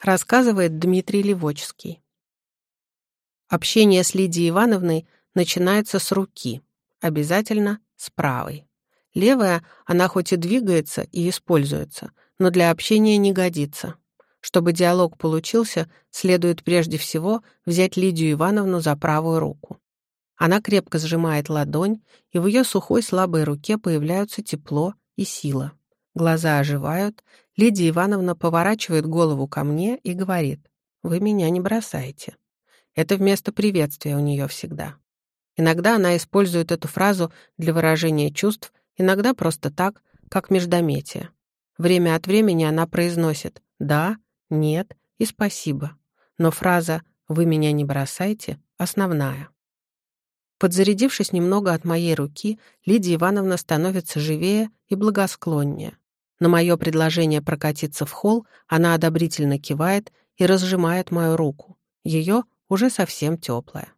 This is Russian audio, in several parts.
рассказывает Дмитрий Левочский. Общение с Лидией Ивановной начинается с руки, обязательно с правой. Левая, она хоть и двигается и используется, но для общения не годится. Чтобы диалог получился, следует прежде всего взять Лидию Ивановну за правую руку. Она крепко сжимает ладонь, и в ее сухой слабой руке появляются тепло и сила. Глаза оживают, Лидия Ивановна поворачивает голову ко мне и говорит, «Вы меня не бросаете». Это вместо приветствия у нее всегда. Иногда она использует эту фразу для выражения чувств, иногда просто так, как междометие. Время от времени она произносит «да», «нет» и «спасибо». Но фраза «вы меня не бросайте» основная. Подзарядившись немного от моей руки, Лидия Ивановна становится живее и благосклоннее. На мое предложение прокатиться в холл она одобрительно кивает и разжимает мою руку. Ее уже совсем теплая.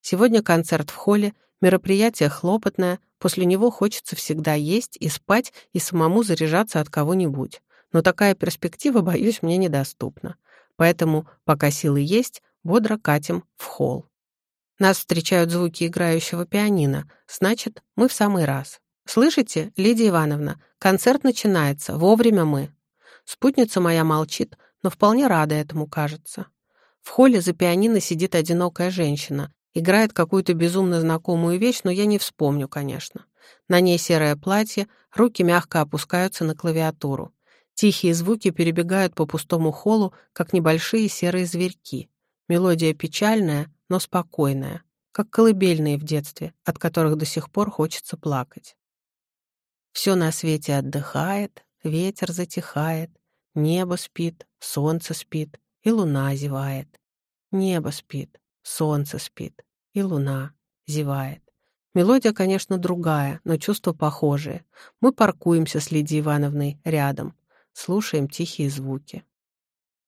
Сегодня концерт в холле, мероприятие хлопотное, после него хочется всегда есть и спать и самому заряжаться от кого-нибудь. Но такая перспектива, боюсь, мне недоступна. Поэтому, пока силы есть, бодро катим в холл. Нас встречают звуки играющего пианино. Значит, мы в самый раз. Слышите, Лидия Ивановна, концерт начинается, вовремя мы. Спутница моя молчит, но вполне рада этому, кажется. В холле за пианино сидит одинокая женщина. Играет какую-то безумно знакомую вещь, но я не вспомню, конечно. На ней серое платье, руки мягко опускаются на клавиатуру. Тихие звуки перебегают по пустому холлу, как небольшие серые зверьки. Мелодия печальная, но спокойная, как колыбельные в детстве, от которых до сих пор хочется плакать. Все на свете отдыхает, ветер затихает, небо спит, солнце спит, и луна зевает. Небо спит, солнце спит, и луна зевает. Мелодия, конечно, другая, но чувства похожие. Мы паркуемся с Лидией Ивановной рядом, слушаем тихие звуки.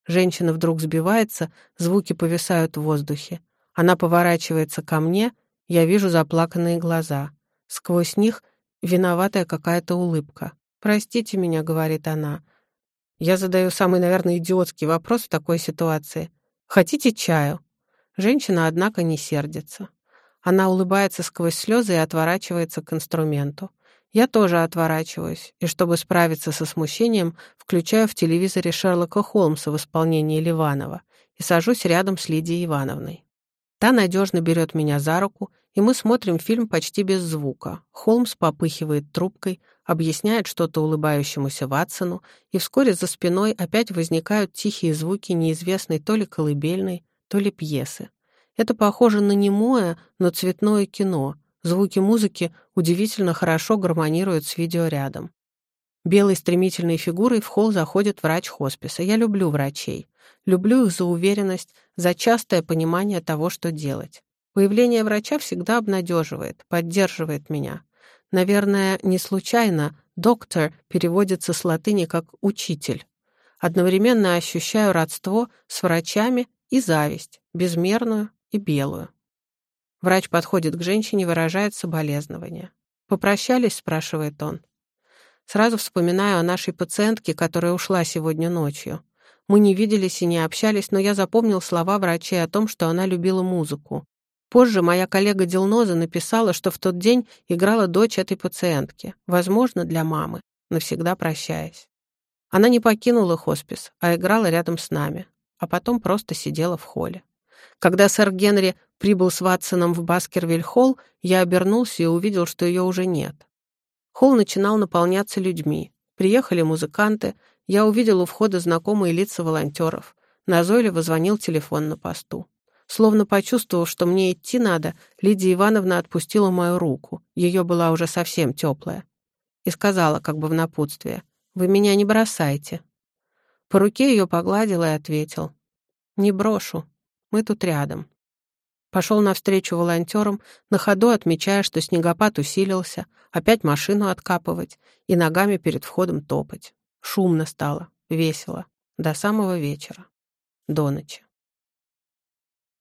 Женщина вдруг сбивается, звуки повисают в воздухе. Она поворачивается ко мне, я вижу заплаканные глаза. Сквозь них виноватая какая-то улыбка. «Простите меня», — говорит она. Я задаю самый, наверное, идиотский вопрос в такой ситуации. «Хотите чаю?» Женщина, однако, не сердится. Она улыбается сквозь слезы и отворачивается к инструменту. Я тоже отворачиваюсь, и чтобы справиться со смущением, включаю в телевизоре Шерлока Холмса в исполнении Ливанова и сажусь рядом с Лидией Ивановной. Та надежно берет меня за руку, и мы смотрим фильм почти без звука. Холмс попыхивает трубкой, объясняет что-то улыбающемуся Ватсону, и вскоре за спиной опять возникают тихие звуки неизвестной то ли колыбельной, то ли пьесы. Это похоже на немое, но цветное кино. Звуки музыки удивительно хорошо гармонируют с видео рядом. Белой стремительной фигурой в холл заходит врач хосписа. Я люблю врачей. Люблю их за уверенность, за частое понимание того, что делать. Появление врача всегда обнадеживает, поддерживает меня. Наверное, не случайно «доктор» переводится с латыни как «учитель». Одновременно ощущаю родство с врачами и зависть, безмерную и белую. Врач подходит к женщине выражает соболезнования. «Попрощались?» — спрашивает он. Сразу вспоминаю о нашей пациентке, которая ушла сегодня ночью. Мы не виделись и не общались, но я запомнил слова врачей о том, что она любила музыку. Позже моя коллега Дилноза написала, что в тот день играла дочь этой пациентки, возможно, для мамы, навсегда прощаясь. Она не покинула хоспис, а играла рядом с нами, а потом просто сидела в холле. Когда сэр Генри прибыл с Ватсоном в Баскервиль-холл, я обернулся и увидел, что ее уже нет. Холл начинал наполняться людьми. Приехали музыканты, я увидел у входа знакомые лица волонтеров. Назойливо звонил телефон на посту. Словно почувствовав, что мне идти надо, Лидия Ивановна отпустила мою руку. Ее была уже совсем теплая. И сказала, как бы в напутствие, «Вы меня не бросайте». По руке ее погладил и ответил, «Не брошу, мы тут рядом». Пошел навстречу волонтерам, на ходу отмечая, что снегопад усилился, опять машину откапывать и ногами перед входом топать. Шумно стало, весело, до самого вечера, до ночи.